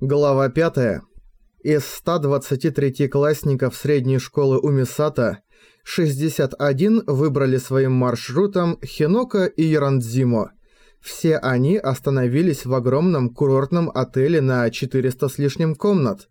Глава 5. Из 123 классников средней школы Умисата 61 выбрали своим маршрутом Хинока и Ярандзимо. Все они остановились в огромном курортном отеле на 400 с лишним комнат.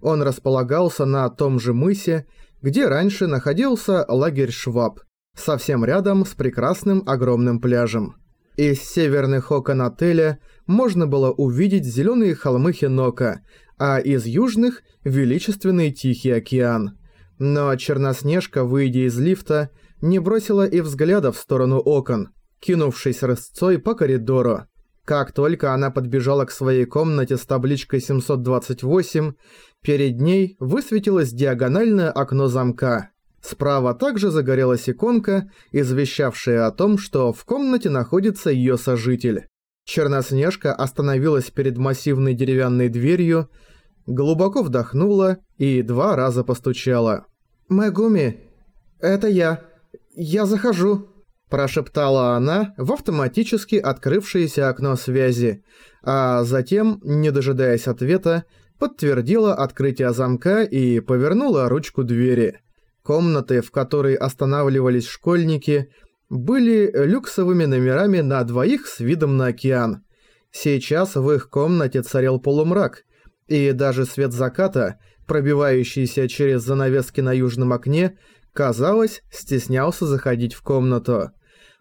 Он располагался на том же мысе, где раньше находился лагерь Шваб, совсем рядом с прекрасным огромным пляжем. Из северных окон отеля можно было увидеть зеленые холмы Хинока, а из южных – величественный Тихий океан. Но Черноснежка, выйдя из лифта, не бросила и взгляда в сторону окон, кинувшись рысцой по коридору. Как только она подбежала к своей комнате с табличкой 728, перед ней высветилось диагональное окно замка – Справа также загорелась иконка, извещавшая о том, что в комнате находится её сожитель. Черноснежка остановилась перед массивной деревянной дверью, глубоко вдохнула и два раза постучала. «Мэгуми, это я. Я захожу», – прошептала она в автоматически открывшееся окно связи, а затем, не дожидаясь ответа, подтвердила открытие замка и повернула ручку двери. Комнаты, в которой останавливались школьники, были люксовыми номерами на двоих с видом на океан. Сейчас в их комнате царил полумрак, и даже свет заката, пробивающийся через занавески на южном окне, казалось, стеснялся заходить в комнату.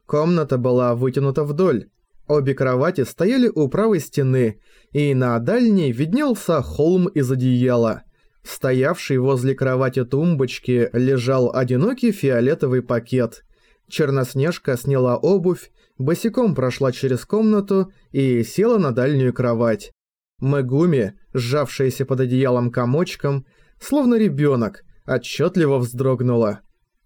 Комната была вытянута вдоль. Обе кровати стояли у правой стены, и на дальней виднелся холм из одеяла – Стоявший возле кровати тумбочки лежал одинокий фиолетовый пакет. Черноснежка сняла обувь, босиком прошла через комнату и села на дальнюю кровать. Мегуми, сжавшаяся под одеялом комочком, словно ребенок, отчетливо вздрогнула.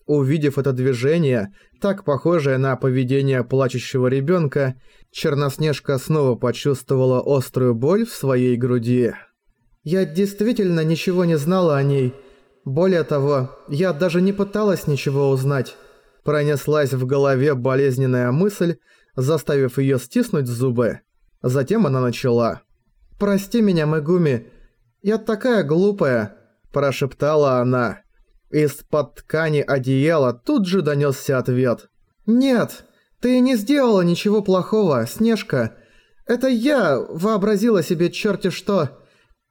Увидев это движение, так похожее на поведение плачущего ребенка, Черноснежка снова почувствовала острую боль в своей груди. Я действительно ничего не знала о ней. Более того, я даже не пыталась ничего узнать. Пронеслась в голове болезненная мысль, заставив её стиснуть зубы. Затем она начала. «Прости меня, Мегуми. Я такая глупая», – прошептала она. Из-под ткани одеяла тут же донёсся ответ. «Нет, ты не сделала ничего плохого, Снежка. Это я вообразила себе чёрти что.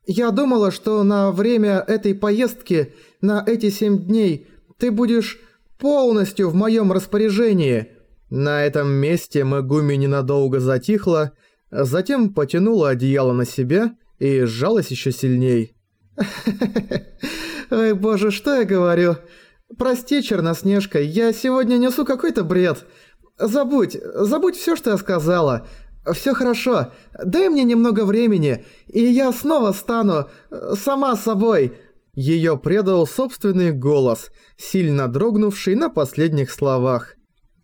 Я думала, что на время этой поездки, на эти семь дней, ты будешь полностью в моем распоряжении». На этом месте Мегуми ненадолго затихла, затем потянула одеяло на себя и сжалась еще сильней. «Ой, боже, что я говорю? Прости, Черноснежка, я сегодня несу какой-то бред. Забудь, забудь все, что я сказала. «Всё хорошо. Дай мне немного времени, и я снова стану э, сама собой». Её предал собственный голос, сильно дрогнувший на последних словах.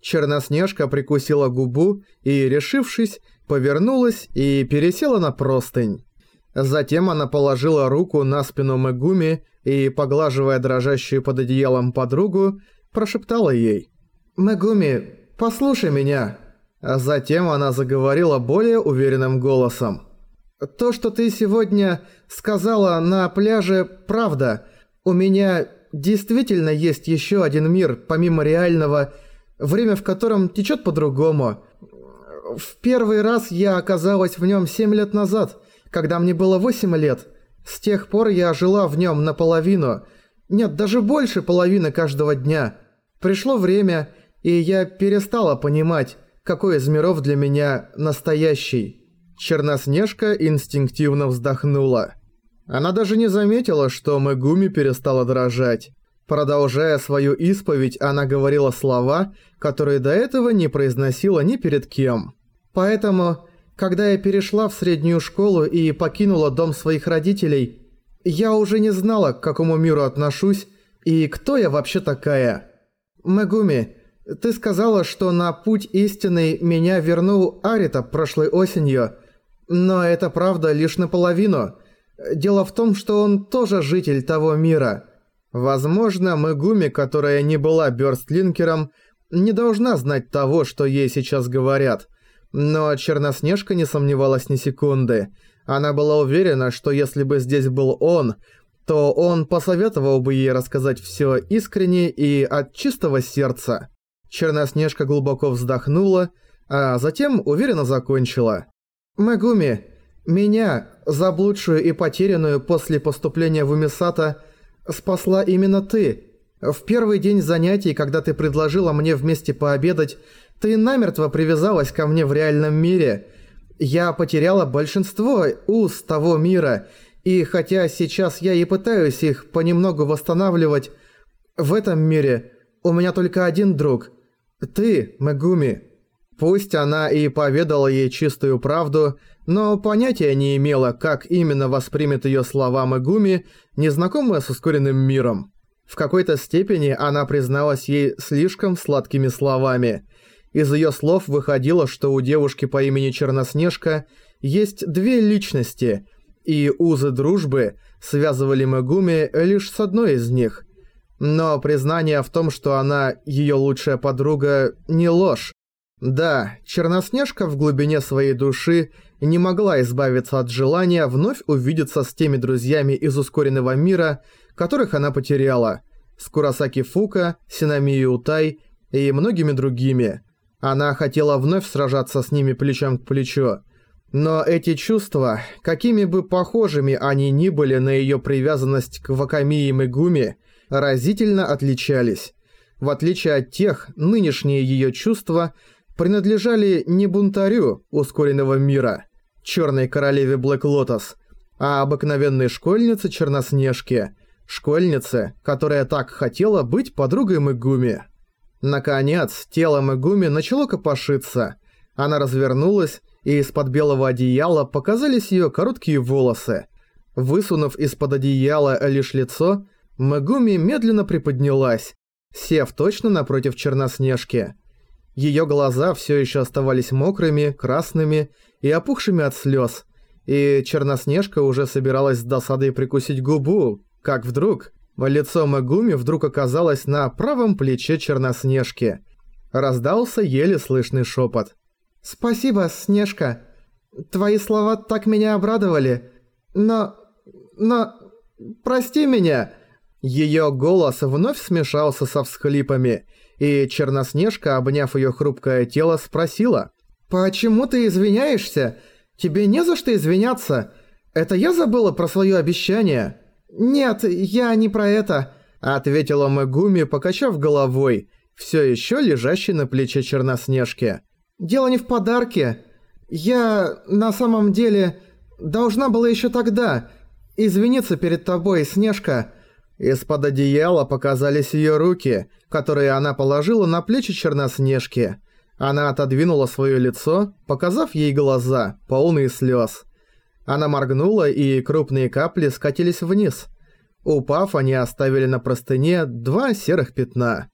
Черноснежка прикусила губу и, решившись, повернулась и пересела на простынь. Затем она положила руку на спину Мегуми и, поглаживая дрожащую под одеялом подругу, прошептала ей. «Мегуми, послушай меня». А затем она заговорила более уверенным голосом. «То, что ты сегодня сказала на пляже, правда. У меня действительно есть еще один мир, помимо реального, время в котором течет по-другому. В первый раз я оказалась в нем 7 лет назад, когда мне было 8 лет. С тех пор я жила в нем наполовину. Нет, даже больше половины каждого дня. Пришло время, и я перестала понимать, какой из миров для меня настоящий. Черноснежка инстинктивно вздохнула. Она даже не заметила, что Мегуми перестала дрожать. Продолжая свою исповедь, она говорила слова, которые до этого не произносила ни перед кем. Поэтому, когда я перешла в среднюю школу и покинула дом своих родителей, я уже не знала, к какому миру отношусь и кто я вообще такая. Мегуми, ты сказала, что на путь истинный меня вернул Арита прошлой осенью, но это правда лишь наполовину. Дело в том, что он тоже житель того мира. Возможно, Мегуми, которая не была бёрстлинкером, не должна знать того, что ей сейчас говорят. Но Черноснежка не сомневалась ни секунды. Она была уверена, что если бы здесь был он, то он посоветовал бы ей рассказать всё искренне и от чистого сердца. Черноснежка глубоко вздохнула, а затем уверенно закончила. «Мегуми, меня, заблудшую и потерянную после поступления в Умисата, спасла именно ты. В первый день занятий, когда ты предложила мне вместе пообедать, ты намертво привязалась ко мне в реальном мире. Я потеряла большинство уз того мира, и хотя сейчас я и пытаюсь их понемногу восстанавливать, в этом мире у меня только один друг. Ты, Мегуми. Пусть она и поведала ей чистую правду, но понятия не имела, как именно воспримет ее слова Мегуми, незнакомая с ускоренным миром. В какой-то степени она призналась ей слишком сладкими словами. Из ее слов выходило, что у девушки по имени Черноснежка есть две личности, и узы дружбы связывали Мегуми лишь с одной из них. Но признание в том, что она ее лучшая подруга, не ложь. Да, Черноснежка в глубине своей души не могла избавиться от желания вновь увидеться с теми друзьями из ускоренного мира, которых она потеряла, с Курасаки Фука, Синамией Утай и многими другими. Она хотела вновь сражаться с ними плечом к плечу. Но эти чувства, какими бы похожими они ни были на ее привязанность к Ваками и Мегуми, разительно отличались. В отличие от тех, нынешние ее чувства – принадлежали не бунтарю ускоренного мира, черной королеве Блэк Лотос, а обыкновенной школьнице Черноснежке, школьнице, которая так хотела быть подругой Мегуми. Наконец, тело Мегуми начало копошиться. Она развернулась, и из-под белого одеяла показались ее короткие волосы. Высунув из-под одеяла лишь лицо, Мегуми медленно приподнялась, сев точно напротив Черноснежки. Ее глаза все еще оставались мокрыми, красными и опухшими от слез, и Черноснежка уже собиралась с досадой прикусить губу, как вдруг лицо Магуми вдруг оказалось на правом плече Черноснежки. Раздался еле слышный шепот. «Спасибо, Снежка. Твои слова так меня обрадовали. Но... но... прости меня!» Ее голос вновь смешался со всхлипами – и Черноснежка, обняв её хрупкое тело, спросила. «Почему ты извиняешься? Тебе не за что извиняться. Это я забыла про своё обещание?» «Нет, я не про это», — ответила Мегуми, покачав головой, всё ещё лежащей на плече Черноснежки. «Дело не в подарке. Я, на самом деле, должна была ещё тогда извиниться перед тобой, Снежка». Из-под одеяла показались её руки — которые она положила на плечи Черноснежки. Она отодвинула свое лицо, показав ей глаза, полные слез. Она моргнула, и крупные капли скатились вниз. Упав, они оставили на простыне два серых пятна.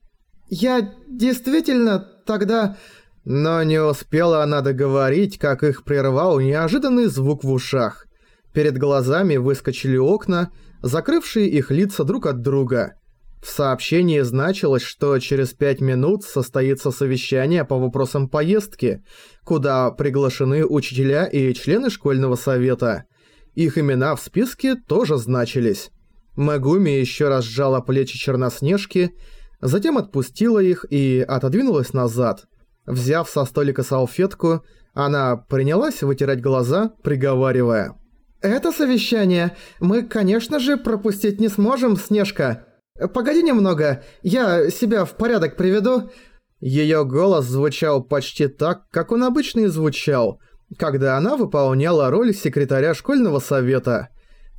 «Я действительно тогда...» Но не успела она договорить, как их прервал неожиданный звук в ушах. Перед глазами выскочили окна, закрывшие их лица друг от друга. В сообщении значилось, что через пять минут состоится совещание по вопросам поездки, куда приглашены учителя и члены школьного совета. Их имена в списке тоже значились. Магуми еще раз сжала плечи Черноснежки, затем отпустила их и отодвинулась назад. Взяв со столика салфетку, она принялась вытирать глаза, приговаривая. «Это совещание мы, конечно же, пропустить не сможем, Снежка!» «Погоди немного, я себя в порядок приведу». Её голос звучал почти так, как он обычно и звучал, когда она выполняла роль секретаря школьного совета.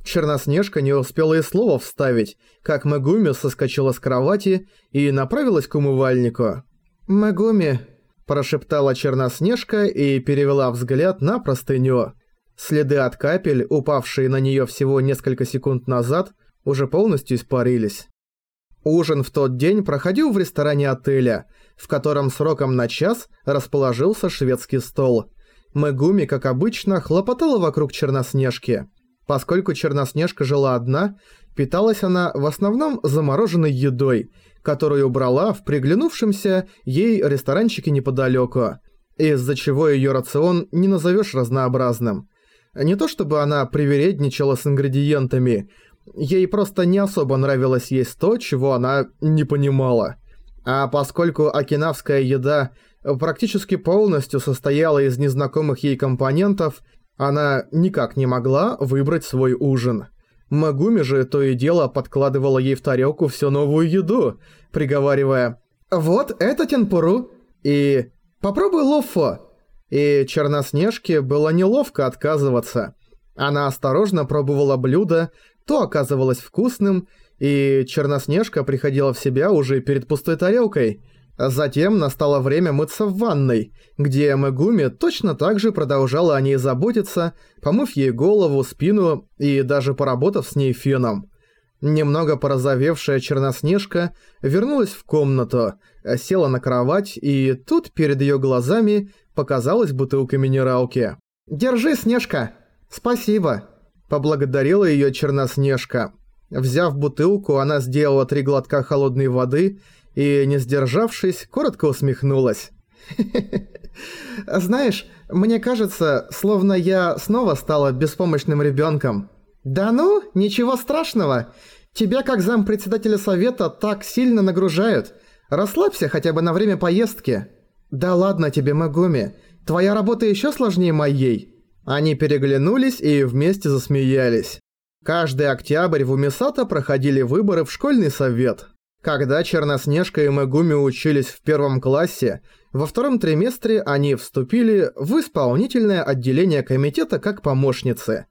Черноснежка не успела и слова вставить, как Мегуми соскочила с кровати и направилась к умывальнику. «Мегуми», – прошептала Черноснежка и перевела взгляд на простыню. Следы от капель, упавшие на неё всего несколько секунд назад, уже полностью испарились. Ужин в тот день проходил в ресторане отеля, в котором сроком на час расположился шведский стол. Мегуми, как обычно, хлопотала вокруг Черноснежки. Поскольку Черноснежка жила одна, питалась она в основном замороженной едой, которую брала в приглянувшемся ей ресторанчике неподалеку, из-за чего ее рацион не назовешь разнообразным. Не то чтобы она привередничала с ингредиентами, ей просто не особо нравилось есть то, чего она не понимала. А поскольку окинавская еда практически полностью состояла из незнакомых ей компонентов, она никак не могла выбрать свой ужин. Магуми же то и дело подкладывала ей в тарелку всю новую еду, приговаривая «Вот это тенпуру!» и «Попробуй лофо!» И Черноснежке было неловко отказываться. Она осторожно пробовала блюдо, то оказывалось вкусным, и Черноснежка приходила в себя уже перед пустой тарелкой. Затем настало время мыться в ванной, где Мегуми точно так же продолжала о ней заботиться, помыв ей голову, спину и даже поработав с ней феном. Немного порозовевшая Черноснежка вернулась в комнату, села на кровать, и тут перед её глазами показалась бутылка минералки. «Держи, Снежка!» «Спасибо!» – поблагодарила её Черноснежка. Взяв бутылку, она сделала три глотка холодной воды и, не сдержавшись, коротко усмехнулась. «Знаешь, мне кажется, словно я снова стала беспомощным ребенком. «Да ну, ничего страшного. Тебя как зампредседателя совета так сильно нагружают. Расслабься хотя бы на время поездки». «Да ладно тебе, Магуми. Твоя работа еще сложнее моей». Они переглянулись и вместе засмеялись. Каждый октябрь в Умисата проходили выборы в школьный совет. Когда Черноснежка и Мегуми учились в первом классе, во втором триместре они вступили в исполнительное отделение комитета как помощницы.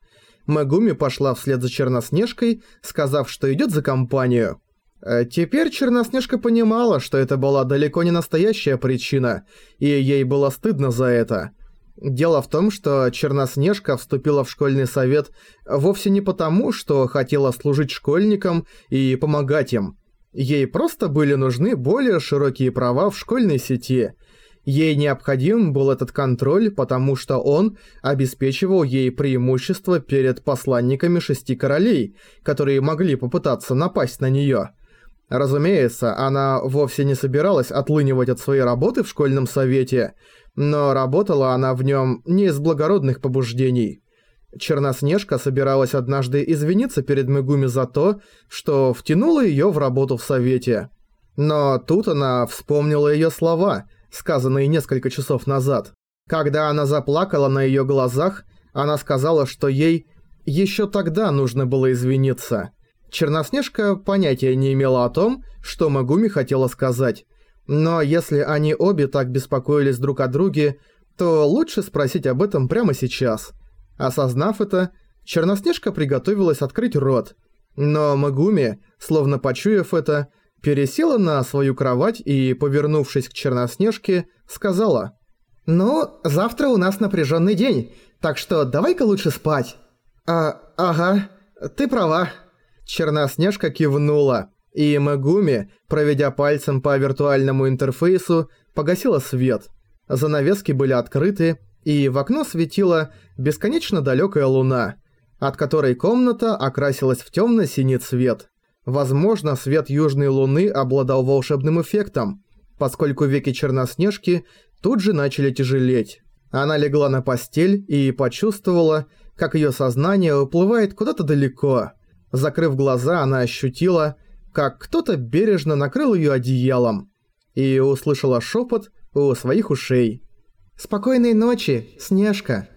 Мегуми пошла вслед за Черноснежкой, сказав, что идет за компанию. Э, теперь Черноснежка понимала, что это была далеко не настоящая причина, и ей было стыдно за это. Дело в том, что Черноснежка вступила в школьный совет вовсе не потому, что хотела служить школьникам и помогать им. Ей просто были нужны более широкие права в школьной сети. Ей необходим был этот контроль, потому что он обеспечивал ей преимущество перед посланниками шести королей, которые могли попытаться напасть на неё. Разумеется, она вовсе не собиралась отлынивать от своей работы в школьном совете – но работала она в нем не из благородных побуждений. Черноснежка собиралась однажды извиниться перед Мегуми за то, что втянула ее в работу в совете. Но тут она вспомнила ее слова, сказанные несколько часов назад. Когда она заплакала на ее глазах, она сказала, что ей еще тогда нужно было извиниться. Черноснежка понятия не имела о том, что Магуми хотела сказать. Но если они обе так беспокоились друг о друге, то лучше спросить об этом прямо сейчас. Осознав это, Черноснежка приготовилась открыть рот. Но Магуми, словно почуяв это, пересела на свою кровать и, повернувшись к Черноснежке, сказала «Ну, завтра у нас напряженный день, так что давай-ка лучше спать». «А, ага, ты права». Черноснежка кивнула. И Мегуми, проведя пальцем по виртуальному интерфейсу, погасила свет. Занавески были открыты, и в окно светила бесконечно далекая луна, от которой комната окрасилась в темно-синий цвет. Возможно, свет южной луны обладал волшебным эффектом, поскольку веки Черноснежки тут же начали тяжелеть. Она легла на постель и почувствовала, как ее сознание уплывает куда-то далеко. Закрыв глаза, она ощутила, как кто-то бережно накрыл ее одеялом и услышала шепот у своих ушей. «Спокойной ночи, Снежка!»